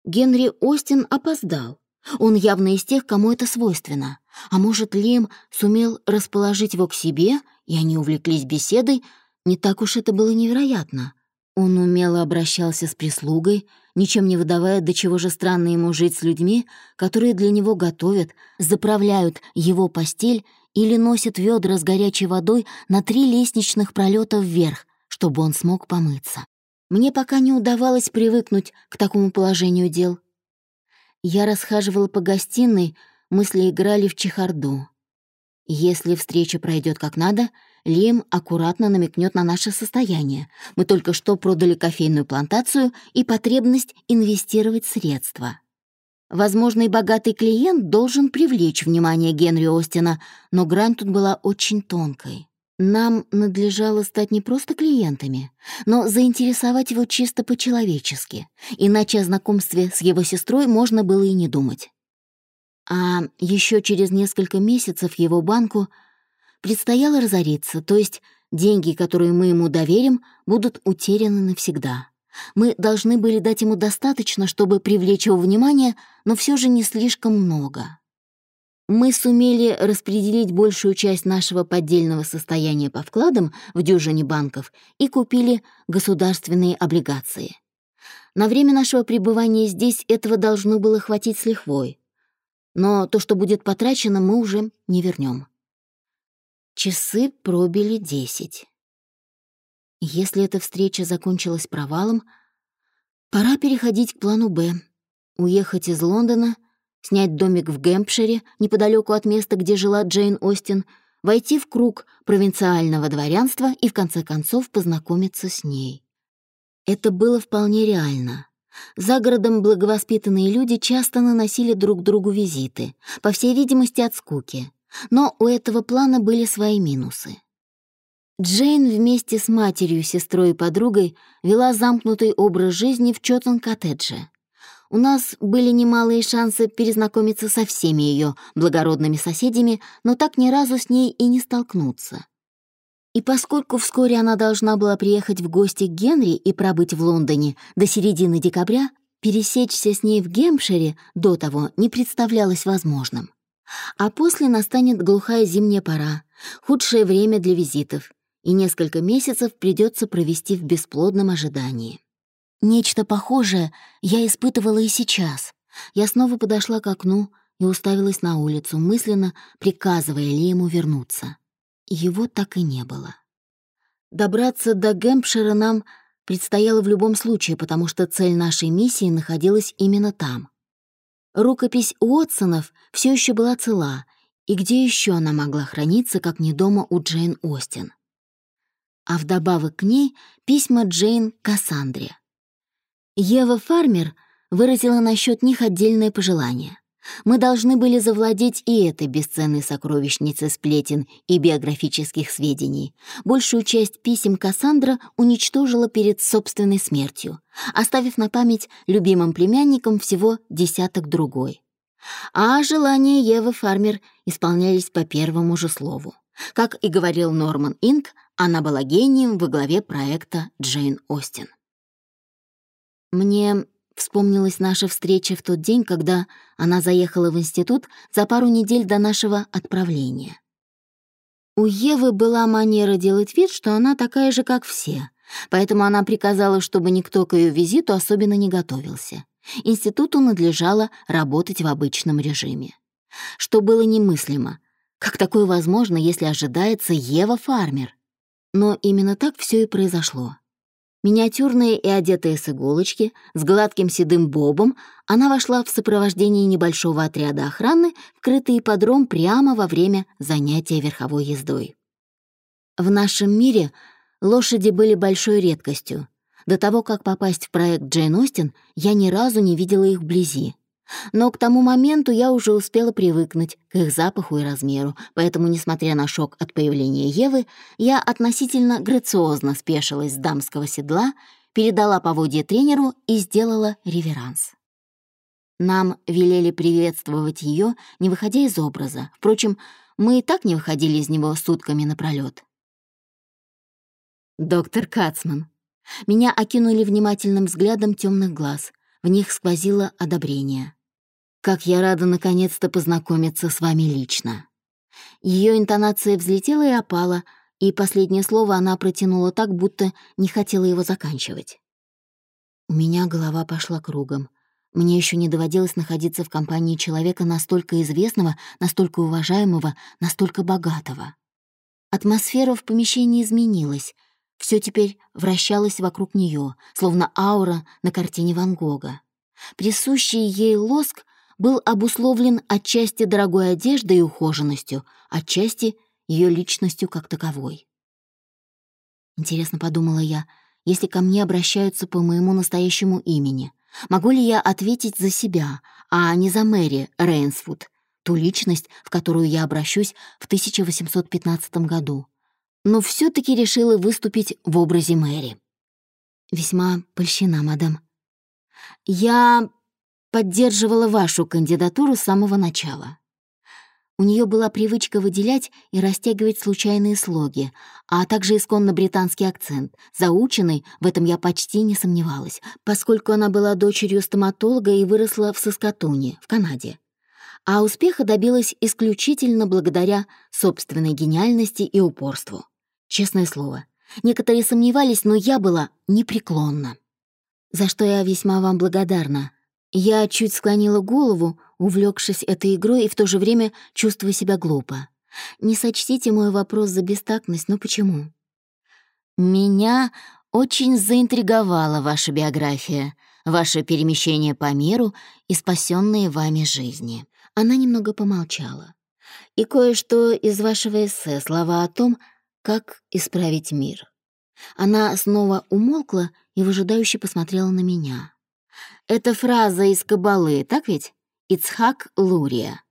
Генри Остин опоздал. Он явно из тех, кому это свойственно. А может, Лем сумел расположить его к себе, и они увлеклись беседой? Не так уж это было невероятно. Он умело обращался с прислугой, ничем не выдавая, до чего же странно ему жить с людьми, которые для него готовят, заправляют его постель или носят ведра с горячей водой на три лестничных пролета вверх, чтобы он смог помыться. Мне пока не удавалось привыкнуть к такому положению дел. Я расхаживала по гостиной, мысли играли в чехарду. Если встреча пройдет как надо, Лим аккуратно намекнет на наше состояние. Мы только что продали кофейную плантацию и потребность инвестировать средства. Возможный богатый клиент должен привлечь внимание Генри Остина, но грань тут была очень тонкой. Нам надлежало стать не просто клиентами, но заинтересовать его чисто по-человечески, иначе о знакомстве с его сестрой можно было и не думать. А еще через несколько месяцев его банку предстояло разориться, то есть деньги, которые мы ему доверим, будут утеряны навсегда. Мы должны были дать ему достаточно, чтобы привлечь его внимание, но все же не слишком много мы сумели распределить большую часть нашего поддельного состояния по вкладам в дюжине банков и купили государственные облигации. На время нашего пребывания здесь этого должно было хватить с лихвой. Но то, что будет потрачено, мы уже не вернем. Часы пробили десять. Если эта встреча закончилась провалом, пора переходить к плану «Б» — уехать из Лондона — снять домик в Гэмпшире, неподалеку от места, где жила Джейн Остин, войти в круг провинциального дворянства и, в конце концов, познакомиться с ней. Это было вполне реально. За городом благовоспитанные люди часто наносили друг другу визиты, по всей видимости, от скуки. Но у этого плана были свои минусы. Джейн вместе с матерью, сестрой и подругой вела замкнутый образ жизни в Чоттон-коттедже. У нас были немалые шансы перезнакомиться со всеми ее благородными соседями, но так ни разу с ней и не столкнуться. И поскольку вскоре она должна была приехать в гости к Генри и пробыть в Лондоне до середины декабря, пересечься с ней в Гемпшире до того не представлялось возможным. А после настанет глухая зимняя пора, худшее время для визитов, и несколько месяцев придется провести в бесплодном ожидании. Нечто похожее я испытывала и сейчас. Я снова подошла к окну и уставилась на улицу, мысленно приказывая ли ему вернуться. Его так и не было. Добраться до Гэмпшира нам предстояло в любом случае, потому что цель нашей миссии находилась именно там. Рукопись Уотсонов все еще была цела, и где еще она могла храниться, как не дома у Джейн Остин? А вдобавок к ней письма Джейн Кассандре. Ева Фармер выразила насчет них отдельное пожелание. Мы должны были завладеть и этой бесценной сокровищницей сплетен и биографических сведений. Большую часть писем Кассандра уничтожила перед собственной смертью, оставив на память любимым племянникам всего десяток другой. А желания Евы Фармер исполнялись по первому же слову. Как и говорил Норман Инк, она была гением во главе проекта Джейн Остин. Мне Вспомнилась наша встреча в тот день, когда она заехала в институт за пару недель до нашего отправления. У Евы была манера делать вид, что она такая же, как все, поэтому она приказала, чтобы никто к ее визиту особенно не готовился. Институту надлежало работать в обычном режиме. Что было немыслимо. Как такое возможно, если ожидается Ева Фармер? Но именно так все и произошло. Миниатюрная и одетая с иголочки, с гладким седым бобом, она вошла в сопровождении небольшого отряда охраны в крытый ипподром прямо во время занятия верховой ездой. В нашем мире лошади были большой редкостью. До того, как попасть в проект Джейн Остин, я ни разу не видела их вблизи. Но к тому моменту я уже успела привыкнуть к их запаху и размеру, поэтому, несмотря на шок от появления Евы, я относительно грациозно спешилась с дамского седла, передала поводье тренеру и сделала реверанс. Нам велели приветствовать ее, не выходя из образа. Впрочем, мы и так не выходили из него сутками напролёт. «Доктор Кацман». Меня окинули внимательным взглядом темных глаз. В них сквозило одобрение. Как я рада наконец-то познакомиться с вами лично». Ее интонация взлетела и опала, и последнее слово она протянула так, будто не хотела его заканчивать. У меня голова пошла кругом. Мне еще не доводилось находиться в компании человека настолько известного, настолько уважаемого, настолько богатого. Атмосфера в помещении изменилась. Все теперь вращалось вокруг нее, словно аура на картине Ван Гога. Присущий ей лоск был обусловлен отчасти дорогой одеждой и ухоженностью, отчасти ее личностью как таковой. Интересно, подумала я, если ко мне обращаются по моему настоящему имени, могу ли я ответить за себя, а не за Мэри Рейнсфуд, ту личность, в которую я обращусь в 1815 году? Но все таки решила выступить в образе Мэри. Весьма польщена, мадам. Я поддерживала вашу кандидатуру с самого начала. У нее была привычка выделять и растягивать случайные слоги, а также исконно британский акцент. Заученный, в этом я почти не сомневалась, поскольку она была дочерью стоматолога и выросла в Саскатуне, в Канаде. А успеха добилась исключительно благодаря собственной гениальности и упорству. Честное слово, некоторые сомневались, но я была непреклонна. За что я весьма вам благодарна, я чуть склонила голову, увлекшись этой игрой и в то же время чувствуя себя глупо. Не сочтите мой вопрос за бестактность, но почему? Меня очень заинтриговала ваша биография, ваше перемещение по миру и спасенные вами жизни. Она немного помолчала. И кое-что из вашего эссе, слова о том, как исправить мир. Она снова умолкла и выжидающе посмотрела на меня. Это фраза из Кабалы, так ведь? Ицхак Лурия.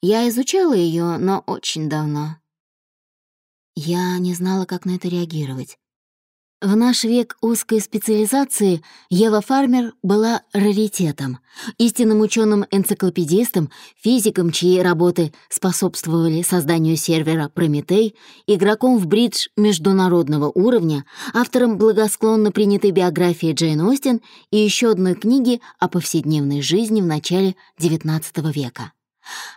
Я изучала ее, но очень давно. Я не знала, как на это реагировать. В наш век узкой специализации Ева Фармер была раритетом, истинным ученым-энциклопедистом, физиком, чьи работы способствовали созданию сервера «Прометей», игроком в бридж международного уровня, автором благосклонно принятой биографии Джейн Остин и еще одной книги о повседневной жизни в начале XIX века.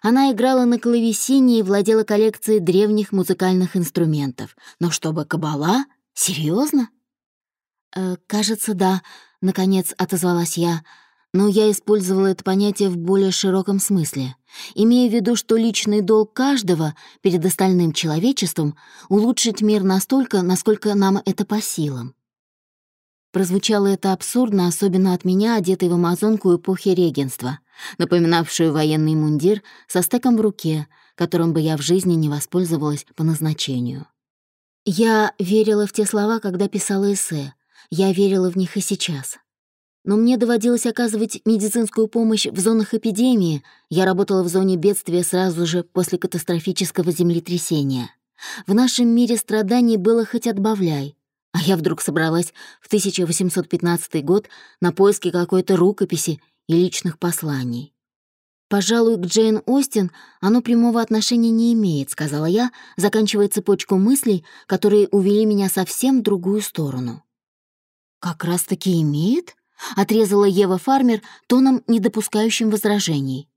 Она играла на клавесине и владела коллекцией древних музыкальных инструментов, но чтобы кабала — Серьезно? Э, кажется, да. — наконец отозвалась я, но я использовала это понятие в более широком смысле, имея в виду, что личный долг каждого перед остальным человечеством — улучшить мир настолько, насколько нам это по силам. Прозвучало это абсурдно, особенно от меня, одетой в амазонку эпохи регенства, напоминавшую военный мундир со стеком в руке, которым бы я в жизни не воспользовалась по назначению. Я верила в те слова, когда писала эссе. Я верила в них и сейчас. Но мне доводилось оказывать медицинскую помощь в зонах эпидемии. Я работала в зоне бедствия сразу же после катастрофического землетрясения. В нашем мире страданий было хоть отбавляй. А я вдруг собралась в 1815 год на поиски какой-то рукописи и личных посланий. «Пожалуй, к Джейн Остин оно прямого отношения не имеет», — сказала я, заканчивая цепочку мыслей, которые увели меня совсем в другую сторону. «Как раз-таки имеет?» — отрезала Ева Фармер тоном, не допускающим возражений.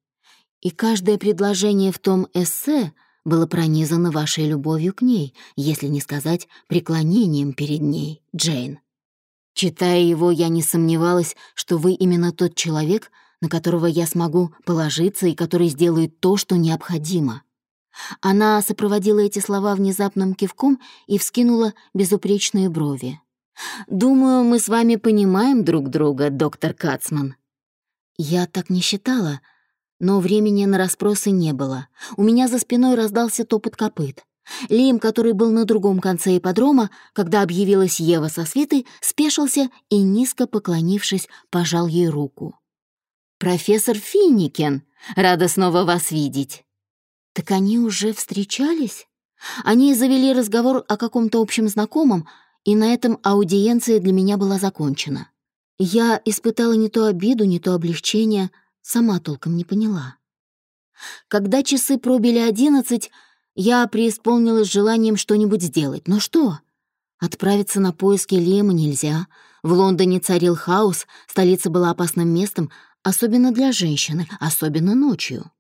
«И каждое предложение в том эссе было пронизано вашей любовью к ней, если не сказать преклонением перед ней, Джейн. Читая его, я не сомневалась, что вы именно тот человек, на которого я смогу положиться и который сделает то, что необходимо». Она сопроводила эти слова внезапным кивком и вскинула безупречные брови. Думаю, мы с вами понимаем друг друга, доктор Кацман. Я так не считала, но времени на расспросы не было. У меня за спиной раздался топот копыт. Лим, который был на другом конце ипподрома, когда объявилась Ева со свитой, спешился и, низко поклонившись, пожал ей руку. «Профессор Финникен, рада снова вас видеть». «Так они уже встречались?» Они завели разговор о каком-то общем знакомом, и на этом аудиенция для меня была закончена. Я испытала не то обиду, не то облегчение, сама толком не поняла. Когда часы пробили одиннадцать, я преисполнилась желанием что-нибудь сделать. Но что? Отправиться на поиски Лема нельзя. В Лондоне царил хаос, столица была опасным местом, особенно для женщины, особенно ночью.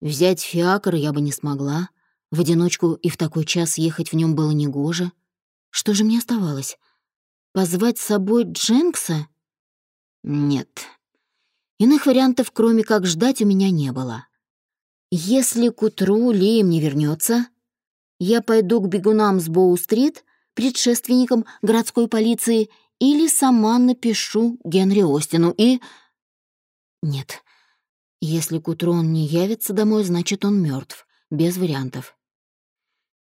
Взять фиакр я бы не смогла. В одиночку и в такой час ехать в нем было негоже. Что же мне оставалось? Позвать с собой Дженкса? Нет. Иных вариантов, кроме как ждать, у меня не было. Если к утру Лием не вернется, я пойду к бегунам с Боу-стрит, предшественникам городской полиции, или сама напишу Генри Остину и... Нет, если к утру он не явится домой, значит, он мертв, без вариантов.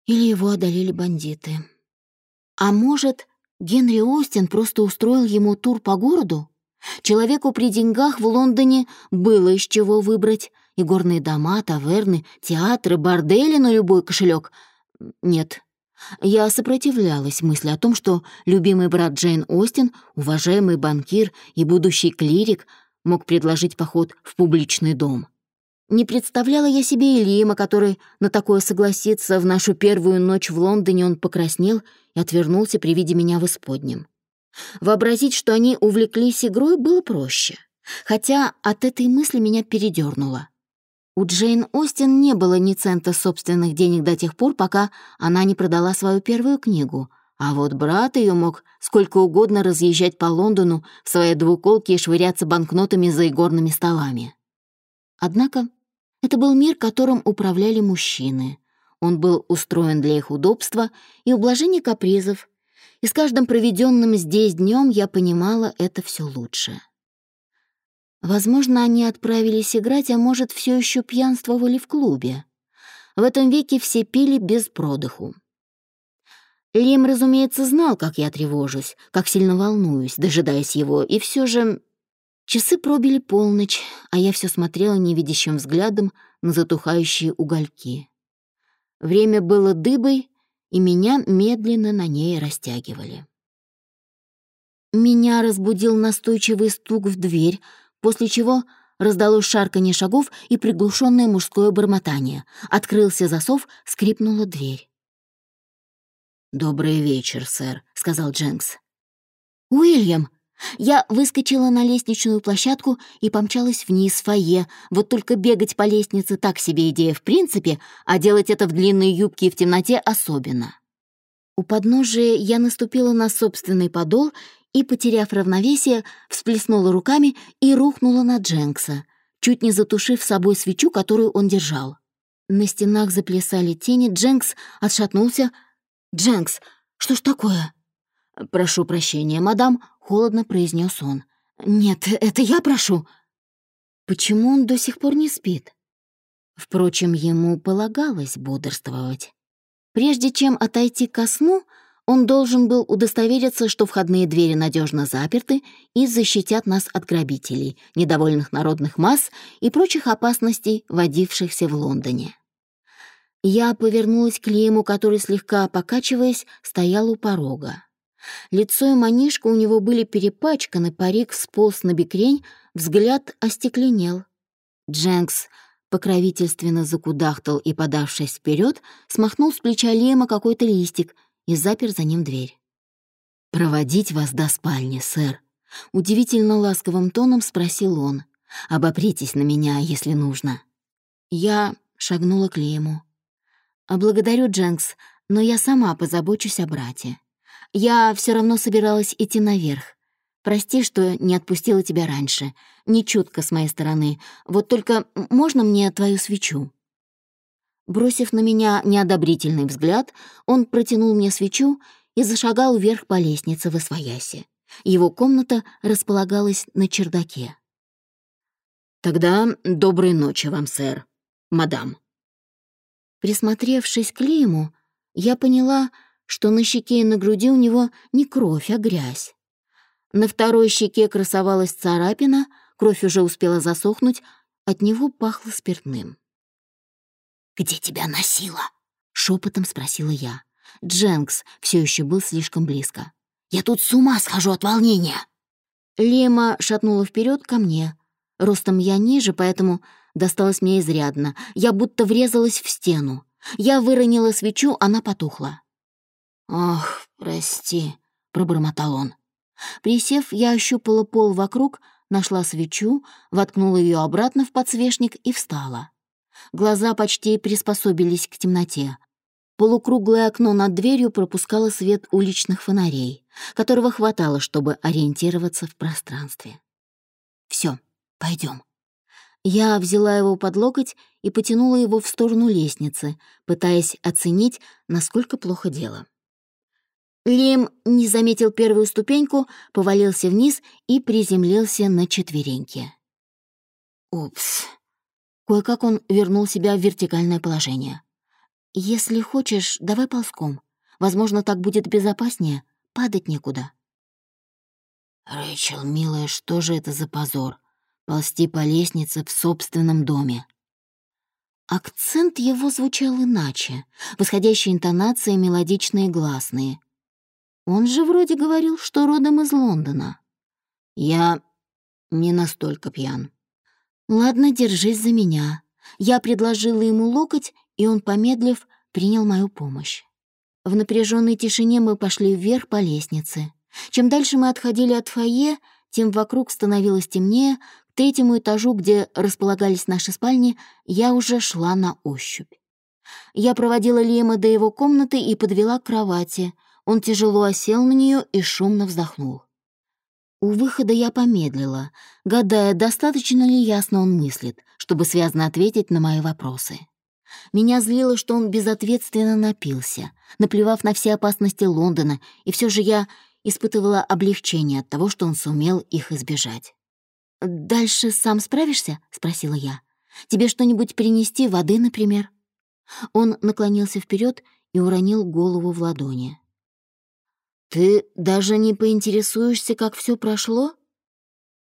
Или его одолели бандиты. А может, Генри Остин просто устроил ему тур по городу? Человеку при деньгах в Лондоне было из чего выбрать. И горные дома, таверны, театры, бордели на любой кошелек. Нет. Я сопротивлялась мысли о том, что любимый брат Джейн Остин, уважаемый банкир и будущий клирик, мог предложить поход в публичный дом. Не представляла я себе Илима, который на такое согласится. В нашу первую ночь в Лондоне он покраснел и отвернулся при виде меня в исподнем. Вообразить, что они увлеклись игрой, было проще. Хотя от этой мысли меня передернуло. У Джейн Остин не было ни цента собственных денег до тех пор, пока она не продала свою первую книгу. А вот брат ее мог сколько угодно разъезжать по Лондону в своей двуколке и швыряться банкнотами за игорными столами. Однако это был мир, которым управляли мужчины. Он был устроен для их удобства и ублажения капризов, и с каждым проведенным здесь днем я понимала это все лучше. Возможно, они отправились играть, а может, все еще пьянствовали в клубе. В этом веке все пили без продыху. Лим, разумеется, знал, как я тревожусь, как сильно волнуюсь, дожидаясь его, и все же Часы пробили полночь, а я все смотрела невидящим взглядом на затухающие угольки. Время было дыбой, и меня медленно на ней растягивали. Меня разбудил настойчивый стук в дверь, после чего раздалось шарканье шагов и приглушенное мужское бормотание. Открылся засов, скрипнула дверь. «Добрый вечер, сэр», — сказал Дженкс. «Уильям!» Я выскочила на лестничную площадку и помчалась вниз в фойе. Вот только бегать по лестнице так себе идея в принципе, а делать это в длинной юбке и в темноте особенно. У подножия я наступила на собственный подол и, потеряв равновесие, всплеснула руками и рухнула на Дженкса, чуть не затушив собой свечу, которую он держал. На стенах заплясали тени, Дженкс отшатнулся. «Дженкс, что ж такое?» «Прошу прощения, мадам», — холодно произнес он. «Нет, это я прошу». Почему он до сих пор не спит? Впрочем, ему полагалось бодрствовать. Прежде чем отойти ко сну, он должен был удостовериться, что входные двери надежно заперты и защитят нас от грабителей, недовольных народных масс и прочих опасностей, водившихся в Лондоне. Я повернулась к Лему, который, слегка покачиваясь, стоял у порога. Лицо и манишка у него были перепачканы, парик сполз на бекрень, взгляд остекленел. Дженкс покровительственно закудахтал и, подавшись вперед, смахнул с плеча Лема какой-то листик и запер за ним дверь. «Проводить вас до спальни, сэр», — удивительно ласковым тоном спросил он. «Обопритесь на меня, если нужно». Я шагнула к Лему. «Благодарю, Дженкс, но я сама позабочусь о брате. Я все равно собиралась идти наверх. Прости, что не отпустила тебя раньше. Нечутко с моей стороны. Вот только можно мне твою свечу?» Бросив на меня неодобрительный взгляд, он протянул мне свечу и зашагал вверх по лестнице в Освояси. Его комната располагалась на чердаке. «Тогда доброй ночи вам, сэр, мадам». Присмотревшись к Лиему, я поняла, что на щеке и на груди у него не кровь, а грязь. На второй щеке красовалась царапина, кровь уже успела засохнуть, от него пахло спиртным. «Где тебя носило?» — шепотом спросила я. Дженкс все еще был слишком близко. «Я тут с ума схожу от волнения!» Лема шатнула вперед ко мне. Ростом я ниже, поэтому досталось мне изрядно. Я будто врезалась в стену. Я выронила свечу, она потухла. «Ох, прости», — пробормотал он. Присев, я ощупала пол вокруг, нашла свечу, воткнула ее обратно в подсвечник и встала. Глаза почти приспособились к темноте. Полукруглое окно над дверью пропускало свет уличных фонарей, которого хватало, чтобы ориентироваться в пространстве. Все, пойдем. Я взяла его под локоть и потянула его в сторону лестницы, пытаясь оценить, насколько плохо дело. Лим не заметил первую ступеньку, повалился вниз и приземлился на четвереньки. Упс. Кое-как он вернул себя в вертикальное положение. «Если хочешь, давай ползком. Возможно, так будет безопаснее. Падать некуда». «Рэйчел, милая, что же это за позор? Ползти по лестнице в собственном доме?» Акцент его звучал иначе, восходящие интонации мелодичные гласные — он же вроде говорил, что родом из Лондона. Я не настолько пьян. Ладно, держись за меня. Я предложила ему локоть, и он, помедлив, принял мою помощь. В напряженной тишине мы пошли вверх по лестнице. Чем дальше мы отходили от фойе, тем вокруг становилось темнее. Третьему этажу, где располагались наши спальни, я уже шла на ощупь. Я проводила Лема до его комнаты и подвела к кровати — он тяжело осел на нее и шумно вздохнул. У выхода я помедлила, гадая, достаточно ли ясно он мыслит, чтобы связно ответить на мои вопросы. Меня злило, что он безответственно напился, наплевав на все опасности Лондона, и все же я испытывала облегчение от того, что он сумел их избежать. «Дальше сам справишься?» — спросила я. «Тебе что-нибудь принести, воды, например?» Он наклонился вперед и уронил голову в ладони. «Ты даже не поинтересуешься, как все прошло?»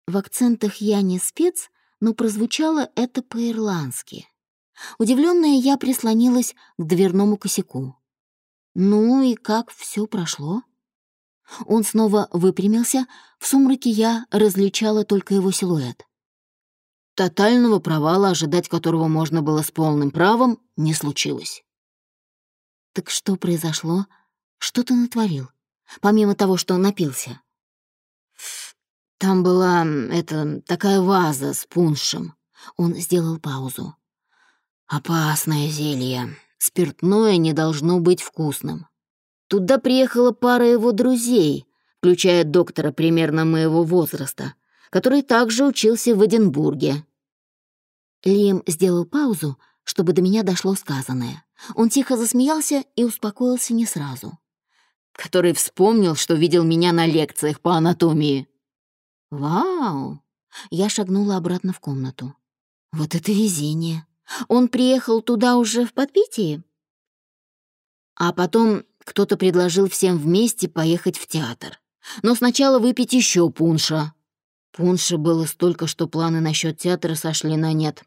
В акцентах я не спец, но прозвучало это по-ирландски. Удивленная, я прислонилась к дверному косяку. «Ну и как все прошло?» Он снова выпрямился, в сумраке я различала только его силуэт. Тотального провала, ожидать которого можно было с полным правом, не случилось. «Так что произошло? Что ты натворил?» помимо того, что напился. Там была, это, такая ваза с пуншем. Он сделал паузу. Опасное зелье. Спиртное не должно быть вкусным. Туда приехала пара его друзей, включая доктора примерно моего возраста, который также учился в Эдинбурге. Лием сделал паузу, чтобы до меня дошло сказанное. Он тихо засмеялся и успокоился не сразу. Который вспомнил, что видел меня на лекциях по анатомии. «Вау!» Я шагнула обратно в комнату. «Вот это везение! Он приехал туда уже в подпитии?» А потом кто-то предложил всем вместе поехать в театр. Но сначала выпить еще пунша. Пунша было столько, что планы насчет театра сошли на нет.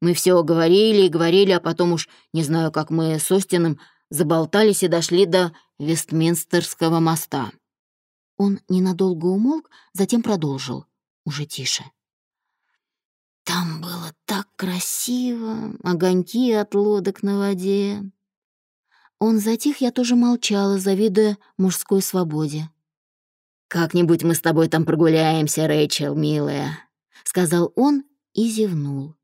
Мы все говорили и говорили, а потом уж, не знаю, как мы с Остином, заболтались и дошли до Вестминстерского моста. Он ненадолго умолк, затем продолжил, уже тише. Там было так красиво, огоньки от лодок на воде. Он затих, я тоже молчала, завидуя мужской свободе. «Как-нибудь мы с тобой там прогуляемся, Рэйчел, милая», — сказал он и зевнул.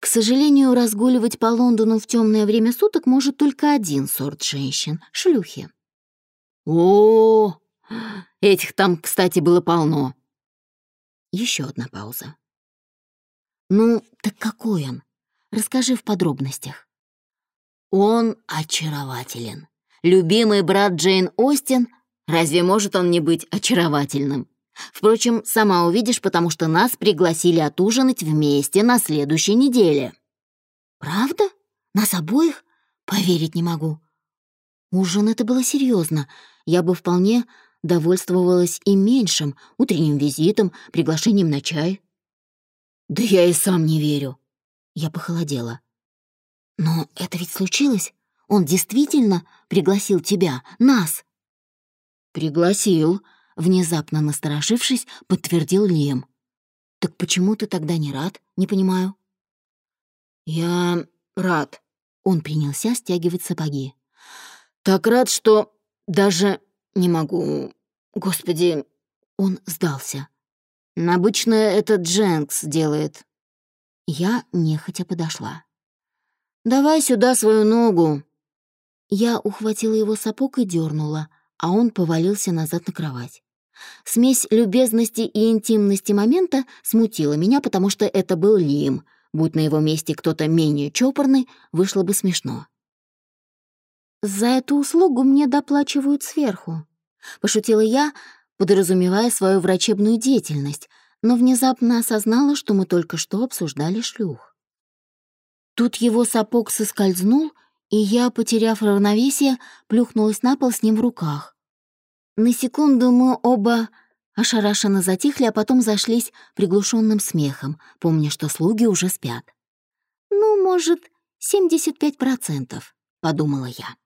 К сожалению, разгуливать по Лондону в темное время суток может только один сорт женщин — шлюхи. О, этих там, кстати, было полно. Еще одна пауза. Ну, так какой он? Расскажи в подробностях. Он очарователен. Любимый брат Джейн Остин, разве может он не быть очаровательным? Впрочем, сама увидишь, потому что нас пригласили отужинать вместе на следующей неделе». «Правда? Нас обоих? Поверить не могу». Ужин это было серьезно. Я бы вполне довольствовалась и меньшим, утренним визитом, приглашением на чай. «Да я и сам не верю». Я похолодела. «Но это ведь случилось? Он действительно пригласил тебя, нас?» «Пригласил», Внезапно насторожившись, подтвердил Лем. «Так почему ты тогда не рад? Не понимаю». «Я рад». Он принялся стягивать сапоги. «Так рад, что даже не могу... Господи...» Он сдался. «Обычно это Дженкс делает». Я нехотя подошла. «Давай сюда свою ногу». Я ухватила его сапог и дернула, а он повалился назад на кровать. Смесь любезности и интимности момента смутила меня, потому что это был Лим. Будь на его месте кто-то менее чопорный, вышло бы смешно. «За эту услугу мне доплачивают сверху», — пошутила я, подразумевая свою врачебную деятельность, но внезапно осознала, что мы только что обсуждали шлюх. Тут его сапог соскользнул, и я, потеряв равновесие, плюхнулась на пол с ним в руках. На секунду мы оба ошарашенно затихли, а потом зашлись приглушенным смехом, помня, что слуги уже спят. «Ну, может, 75%, — подумала я.